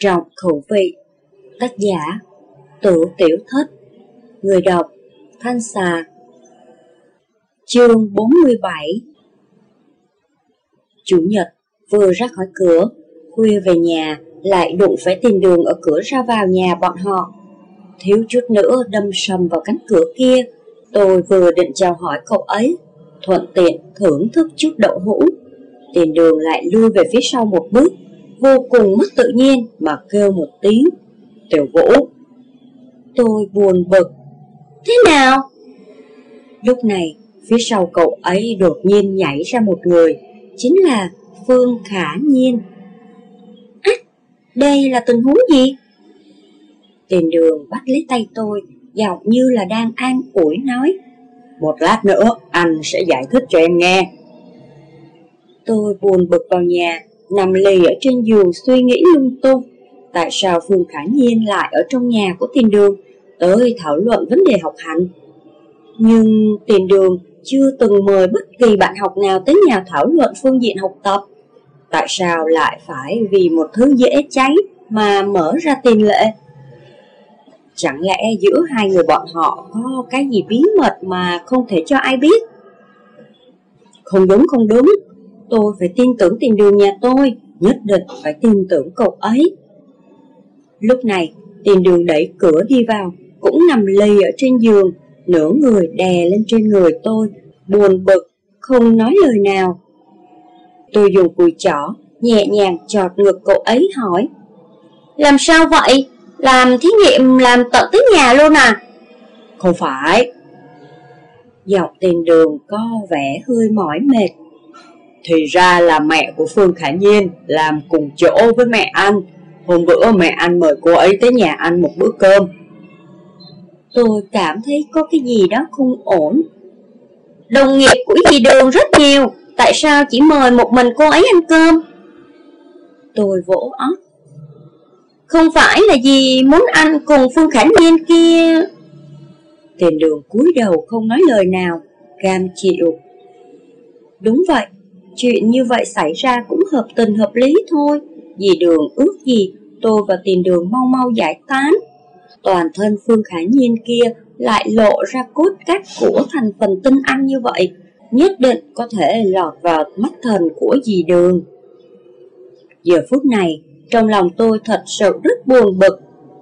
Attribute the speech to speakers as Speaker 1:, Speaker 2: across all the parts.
Speaker 1: trọng khẩu vị. Tác giả Tử Tiểu Thất. Người đọc, Thanh Xà. Chương 47 Chủ nhật, vừa ra khỏi cửa, Khuya về nhà, lại đụng phải tìm đường ở cửa ra vào nhà bọn họ. Thiếu chút nữa đâm sầm vào cánh cửa kia, Tôi vừa định chào hỏi cậu ấy, Thuận tiện thưởng thức chút đậu hũ. Tiền đường lại lui về phía sau một bước. Vô cùng mất tự nhiên mà kêu một tiếng Tiểu Vũ Tôi buồn bực Thế nào? Lúc này phía sau cậu ấy đột nhiên nhảy ra một người Chính là Phương Khả Nhiên À, đây là tình huống gì? Tiền đường bắt lấy tay tôi Giọng như là đang an ủi nói
Speaker 2: Một lát nữa anh sẽ giải thích cho em nghe
Speaker 1: Tôi buồn bực vào nhà Nằm lì ở trên giường suy nghĩ lung tung. Tại sao Phương Khả Nhiên lại ở trong nhà của tiền đường? Tới thảo luận vấn đề học hành. Nhưng tiền đường chưa từng mời bất kỳ bạn học nào tới nhà thảo luận phương diện học tập. Tại sao lại phải vì một thứ dễ cháy mà mở ra tiền lệ? Chẳng lẽ giữa hai người bọn họ có cái gì bí mật mà không thể cho ai biết? Không đúng không đúng, tôi phải tin tưởng tiền đường nhà tôi, nhất định phải tin tưởng cậu ấy. Lúc này, tiền đường đẩy cửa đi vào, cũng nằm lì ở trên giường, nửa người đè lên trên người tôi, buồn bực, không nói lời nào. Tôi dùng cùi chỏ, nhẹ nhàng chọt ngực cậu ấy hỏi. Làm sao vậy? Làm thí nghiệm làm tận tới nhà luôn à?
Speaker 2: Không phải.
Speaker 1: Dọc tiền đường có vẻ hơi mỏi mệt.
Speaker 2: Thì ra là mẹ của Phương Khả Nhiên làm cùng chỗ với mẹ anh. Hôm bữa mẹ anh mời cô ấy tới nhà ăn một bữa cơm.
Speaker 1: Tôi cảm thấy có cái gì đó không ổn. Đồng nghiệp của dì đường rất nhiều, tại sao chỉ mời một mình cô ấy ăn cơm? Tôi vỗ óc không phải là gì muốn ăn cùng Phương khả Nhiên kia Tiền đường cúi đầu không nói lời nào Cam chịu Đúng vậy Chuyện như vậy xảy ra cũng hợp tình hợp lý thôi. Vì đường ước gì, Tôi và tiền đường mau mau giải tán. Toàn thân Phương Khải Nhiên kia Lại lộ ra cốt cách của thành phần tinh anh như vậy, Nhất định có thể lọt vào mắt thần của dì đường. Giờ phút này, trong lòng tôi thật sự rất buồn bực,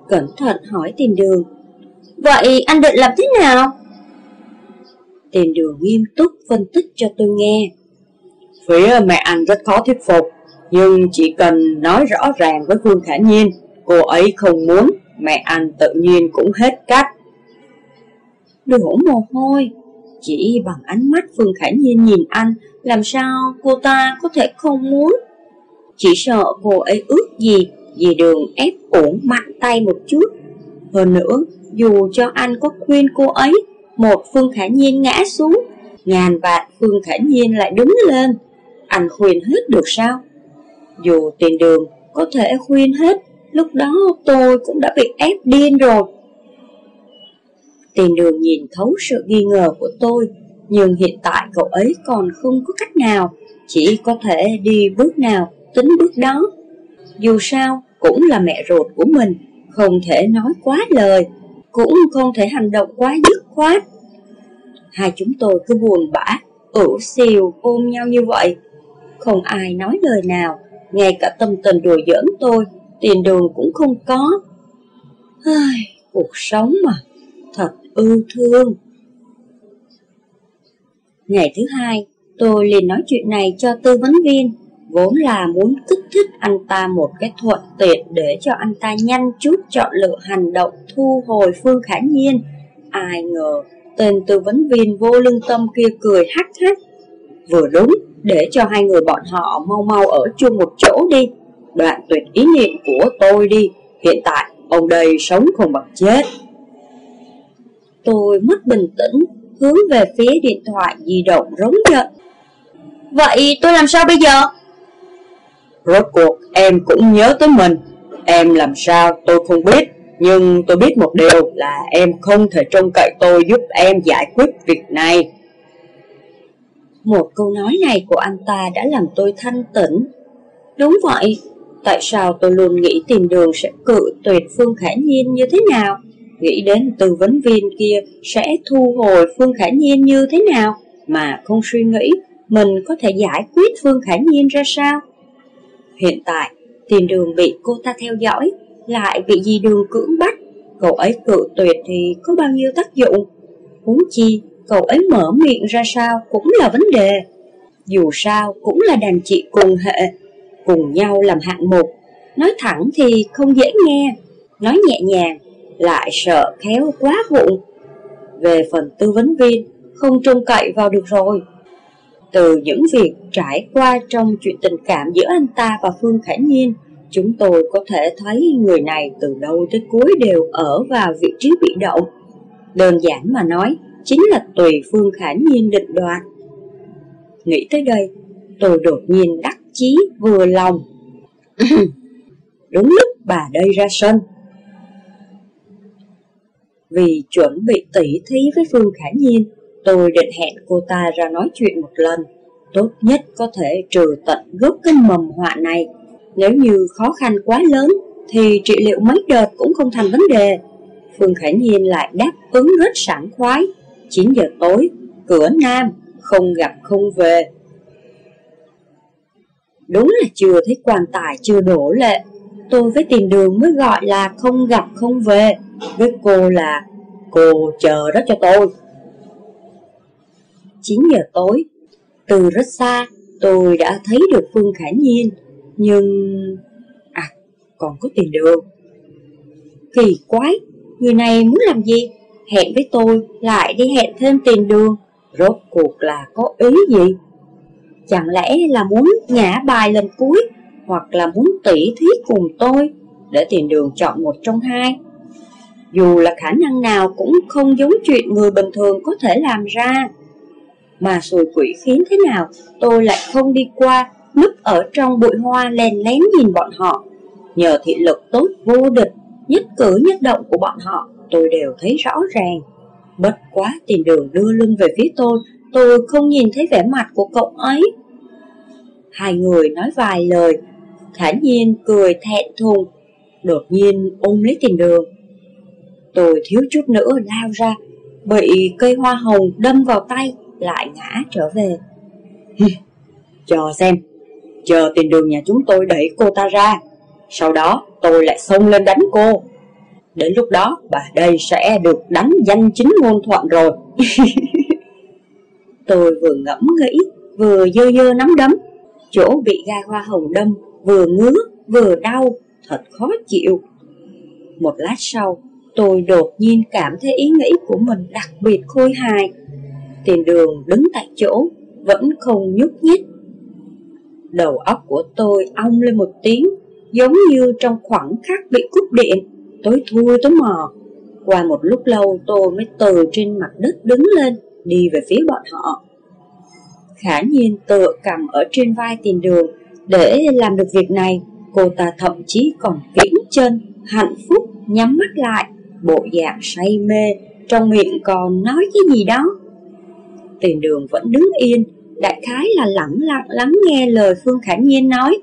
Speaker 1: Cẩn thận hỏi tiền đường. Vậy anh định làm thế nào? Tiền đường nghiêm túc phân tích cho tôi nghe.
Speaker 2: Phía mẹ anh rất khó thuyết phục, Nhưng chỉ cần nói rõ ràng với Phương Khả Nhiên, Cô ấy không muốn Mẹ anh tự nhiên cũng hết cách.
Speaker 1: Đổ mồ hôi, Chỉ bằng ánh mắt Phương Khả Nhiên nhìn anh, Làm sao cô ta có thể không muốn? Chỉ sợ cô ấy ước gì, vì đường ép ổn mạnh tay một chút. Hơn nữa, Dù cho anh có khuyên cô ấy, Một Phương Khả Nhiên ngã xuống, Ngàn vạn Phương Khả Nhiên lại đứng lên. Anh khuyên hết được sao Dù tiền đường Có thể khuyên hết Lúc đó tôi cũng đã bị ép điên rồi Tiền đường nhìn thấu sự nghi ngờ của tôi Nhưng hiện tại cậu ấy còn không có cách nào Chỉ có thể đi bước nào tính bước đó. Dù sao, cũng là mẹ ruột của mình, không thể nói quá lời, cũng không thể hành động quá dứt khoát. Hai chúng tôi cứ buồn bã, ủ xìu ôm nhau như vậy. Không ai nói lời nào, ngay cả tâm tình đùa giỡn tôi, tiền đường cũng không có. Ai, cuộc sống mà, thật ưu thương. Ngày thứ hai, tôi liền nói chuyện này cho tư vấn viên vốn là muốn kích thích anh ta một cái thuận tiện để cho anh ta nhanh chút chọn lựa hành động thu hồi Phương Khả Nhiên. Ai ngờ tên tư vấn viên vô lương tâm kia cười hắc hắc. Vừa đúng, để cho hai người bọn họ mau mau ở chung một chỗ đi. Đoạn tuyệt ý niệm của tôi đi, hiện tại ông đây sống không bằng chết. Tôi mất bình tĩnh, hướng về phía điện thoại di động rống giận. Vậy tôi làm sao bây giờ?
Speaker 2: Rốt cuộc em cũng nhớ tới mình Em làm sao tôi không biết Nhưng tôi biết một điều là em không thể trông cậy tôi giúp em giải quyết việc này
Speaker 1: một câu nói này của anh ta đã làm tôi thanh tĩnh Đúng vậy, Tại sao tôi luôn nghĩ tìm đường sẽ cự tuyệt Phương Khả Nhiên như thế nào? Nghĩ đến tư vấn viên kia sẽ thu hồi Phương Khả Nhiên như thế nào? Mà không suy nghĩ mình có thể giải quyết Phương Khả Nhiên ra sao? Hiện tại, tìm đường bị cô ta theo dõi, lại bị gì đường cưỡng bắt. Cậu ấy cự tuyệt thì có bao nhiêu tác dụng? Huống chi, cậu ấy mở miệng ra sao cũng là vấn đề. Dù sao cũng là đàn chị cùng hệ, cùng nhau làm hạng mục. Nói thẳng thì không dễ nghe, nói nhẹ nhàng lại sợ khéo quá vụng. Về phần tư vấn viên, không trông cậy vào được rồi. Từ những việc trải qua trong chuyện tình cảm giữa anh ta và Phương Khải Nhiên, chúng tôi có thể thấy người này từ đầu tới cuối đều ở vào vị trí bị động. Đơn giản mà nói, chính là tùy Phương Khải Nhiên định đoạt. Nghĩ tới đây, tôi đột nhiên đắc chí vừa lòng. Đúng lúc bà đây ra sân. Vì chuẩn bị tỉ thí với Phương Khả Nhiên, tôi định hẹn cô ta ra nói chuyện một lần. Tốt nhất có thể trừ tận gốc cái mầm họa này. Nếu như khó khăn quá lớn, thì trị liệu mấy đợt cũng không thành vấn đề. Phương Khả Nhiên lại đáp ứng rất sảng khoái. 9 giờ tối, cửa Nam, không gặp không về. Đúng là chưa thấy quan tài chưa đổ lệ Tôi với tìm đường mới gọi là không gặp không về Với cô là cô chờ đó cho tôi 9 giờ tối Từ rất xa tôi đã thấy được Phương Khả Nhiên Nhưng... À, còn có tiền đường Kỳ quái, người này muốn làm gì? Hẹn với tôi lại đi hẹn thêm tiền đường. Rốt cuộc là có ý gì? Chẳng lẽ là muốn ngã bài lần cuối Hoặc là muốn tỉ thí cùng tôi Để tiền đường chọn một trong hai? Dù là khả năng nào cũng không giống chuyện người bình thường có thể làm ra. Mà sùi quỷ khiến thế nào, Tôi lại không đi qua Núp ở trong bụi hoa len lén nhìn bọn họ. Nhờ thị lực tốt vô địch, Nhất cử nhất động của bọn họ Tôi đều thấy rõ ràng. Bất quá tiền đường đưa lưng về phía tôi Tôi không nhìn thấy vẻ mặt của cậu ấy. Hai người nói vài lời thản nhiên cười thẹn thùng, Đột nhiên ôm lấy tiền đường. Tôi thiếu chút nữa lao ra, Bị cây hoa hồng đâm vào tay, Lại ngã trở về. Chờ xem, Chờ tiền đường nhà chúng tôi đẩy cô ta ra, Sau đó tôi lại xông lên đánh cô. Đến lúc đó, bà đây sẽ được đánh danh chính ngôn thuận rồi. Tôi vừa ngẫm nghĩ, Vừa dơ dơ nắm đấm. Chỗ bị gai hoa hồng đâm, Vừa ngứa, vừa đau, Thật khó chịu. Một lát sau, Tôi đột nhiên cảm thấy ý nghĩ của mình đặc biệt khôi hài. Tiền đường đứng tại chỗ, Vẫn không nhúc nhích. Đầu óc của tôi ong lên một tiếng, Giống như trong khoảng khắc bị cúp điện. Tối thui tối mò. Qua một lúc lâu tôi mới từ trên mặt đất đứng lên, Đi về phía bọn họ. Khả nhiên tựa cầm ở trên vai tiền đường. Để làm được việc này, Cô ta thậm chí còn kiễng chân, Hạnh phúc, nhắm mắt lại, Bộ dạng say mê, Trong miệng còn nói cái gì đó. Tiền đường vẫn đứng yên, Đại khái là lẳng lặng lắng nghe lời Phương Khả Nhiên nói.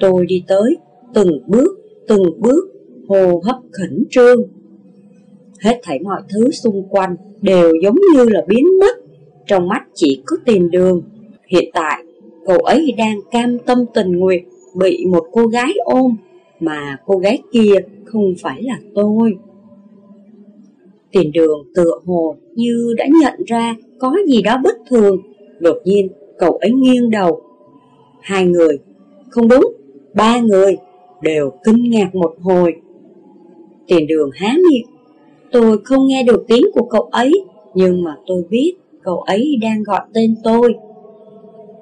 Speaker 1: Tôi đi tới Từng bước Từng bước hô hấp khẩn trương. Hết thảy mọi thứ xung quanh đều giống như là biến mất, trong mắt chỉ có tiền đường. Hiện tại, cậu ấy đang cam tâm tình nguyện bị một cô gái ôm, mà cô gái kia không phải là tôi. Tiền đường tựa hồ như đã nhận ra có gì đó bất thường, đột nhiên cậu ấy nghiêng đầu. Hai người, không đúng, ba người đều kinh ngạc một hồi Tiền đường há miệng. Tôi không nghe được tiếng của cậu ấy, Nhưng mà tôi biết cậu ấy đang gọi tên tôi.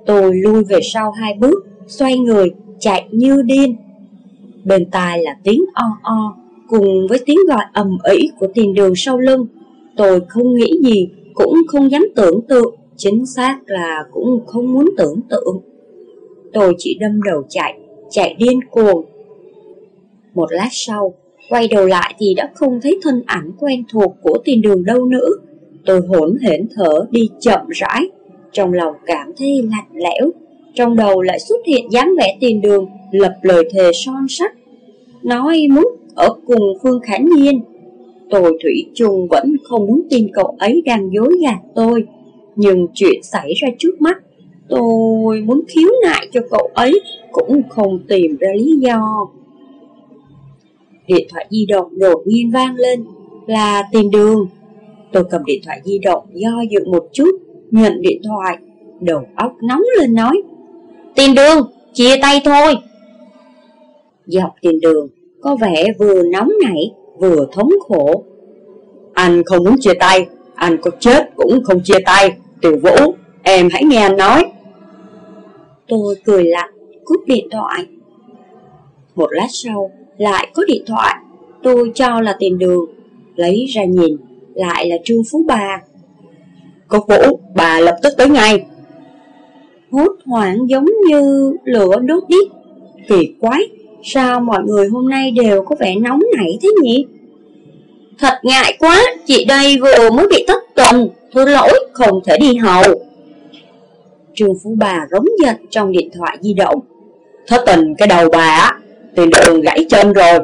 Speaker 1: Tôi lui về sau hai bước, Xoay người, chạy như điên. Bên tai là tiếng o o, Cùng với tiếng gọi ầm ĩ của tiền đường sau lưng. Tôi không nghĩ gì, Cũng không dám tưởng tượng, Chính xác là cũng không muốn tưởng tượng. Tôi chỉ đâm đầu chạy Chạy điên cuồng. Một lát sau Quay đầu lại thì đã không thấy thân ảnh quen thuộc của tiền đường đâu nữa. Tôi hỗn hển thở đi chậm rãi, trong lòng cảm thấy lạnh lẽo, Trong đầu lại xuất hiện dáng vẻ tiền đường Lập lời thề son sắt. Nói muốn ở cùng Phương Khả Nhiên Tôi Thủy chung vẫn không muốn tin cậu ấy đang dối gạt tôi. Nhưng chuyện xảy ra trước mắt Tôi muốn khiếu nại cho cậu ấy Cũng không tìm ra lý do. Điện thoại di động đột nhiên vang lên Là tìm đường. Tôi cầm điện thoại di động do dự một chút Nhận điện thoại Đầu óc nóng lên nói tìm đường, chia tay thôi. Dọc tìm đường Có vẻ vừa nóng nảy Vừa thống khổ.
Speaker 2: Anh không muốn chia tay Anh có chết cũng không chia tay Tiểu Vũ, em hãy nghe anh nói.
Speaker 1: Tôi cười lạnh, cúp điện thoại. Một lát sau, lại có điện thoại. Tôi cho là tiền đường Lấy ra nhìn, lại là Trương Phú Bà
Speaker 2: Cô Vũ, bà lập tức tới ngay.
Speaker 1: Hốt hoảng giống như lửa đốt đít Kỳ quái, sao mọi người hôm nay đều có vẻ nóng nảy thế nhỉ? Thật ngại quá, chị đây vừa mới bị thất tuần Thưa lỗi, không thể đi hầu. Trương Phú Bà rống giận trong điện thoại di động.
Speaker 2: Thất tình cái đầu bà á thì đường gãy chân rồi.